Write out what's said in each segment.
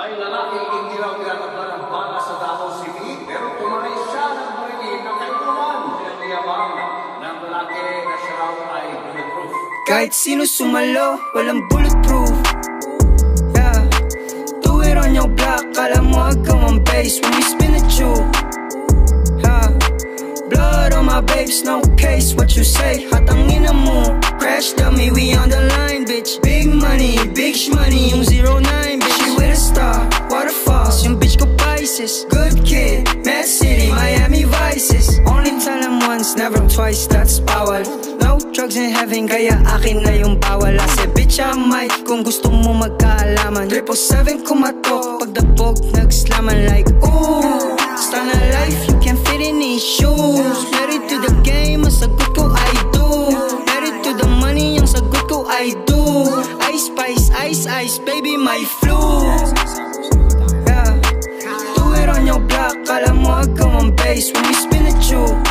May lalaking hindi raw tinatabla ng bala sa Davao City, pero tumaray siya ng barili ng kainuman. Pinagayabang ng lalaki na siya raw ay bulletproof. Kahit sino sumalo, walang bulletproof. Yeah. Do it on your block, kala mo agaw ang base When we spin at you. Yeah. Blood on my babes, no case What you say, hatangin na mo. Crash dummy, we on the line, bitch. Big money, big shmoney twice, that's bawal No drugs in heaven, kaya akin na yung bawal. I said, bitch, I might Kung gusto mo magkaalaman. Triple seven kumatok Pagdabog, nagslaman like Ooh, star na life, you can fit in these shoes. Married to the game, ang sagot ko, I do. Married to the money, ang sagot ko, I do. Ice spice, ice ice, baby, my flu. Yeah. Do it on your block, kala mo agaw ang base. When we spin at you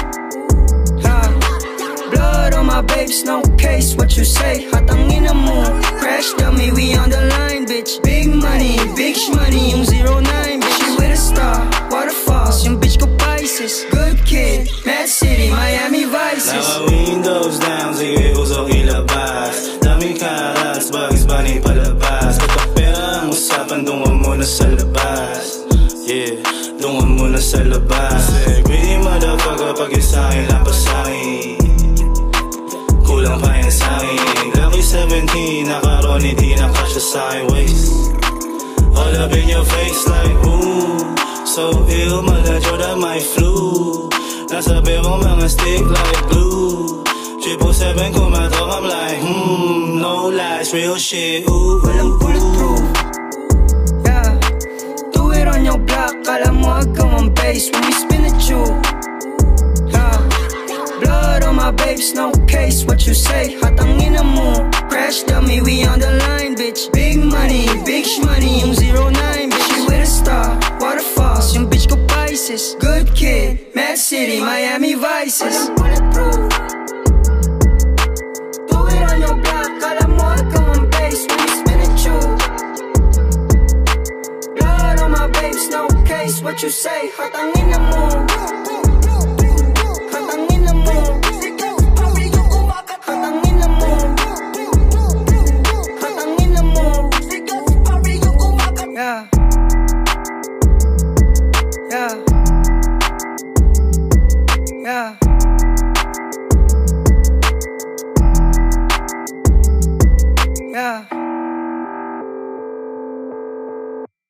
Babes, no case, what you say? Hatangin na mo Crash dummy, we on the line, bitch. Big money, big shmoney Yung 09, bitch. She with a star, waterfalls Yung bitch ko Pisces. Good kid, Mad City, Miami Vices. Naka windows down, sige usok ilabas Daming karats, Bugs Bunny palabas Kapag pera ang usapan, dungo muna sa labas Yeah, dungo muna sa labas Greedy motherfucker, pag yung 17, nakaroon, hindi nakasya sa'kin waist All up in your face like ooh So ill, maladyo na my flu. Nasabi kong mga stick like glue. Triple seven kumatok, I'm like hmm No lies, real shit, ooh. Walang bulletproof Yeah Do it on your block Kala mo agaw ang base When we spin at you my babes No case What you say? Hatangin mo. Crash dummy We on the line bitch. Big money Big shmoney Yung 09 bitch. She with a star Waterfalls Yung bitch ko Pisces. Good kid Mad City Miami Vices. Bulletproof Do it on your block base we spin you. Blood on my babes, no case What you say, mo Yeah.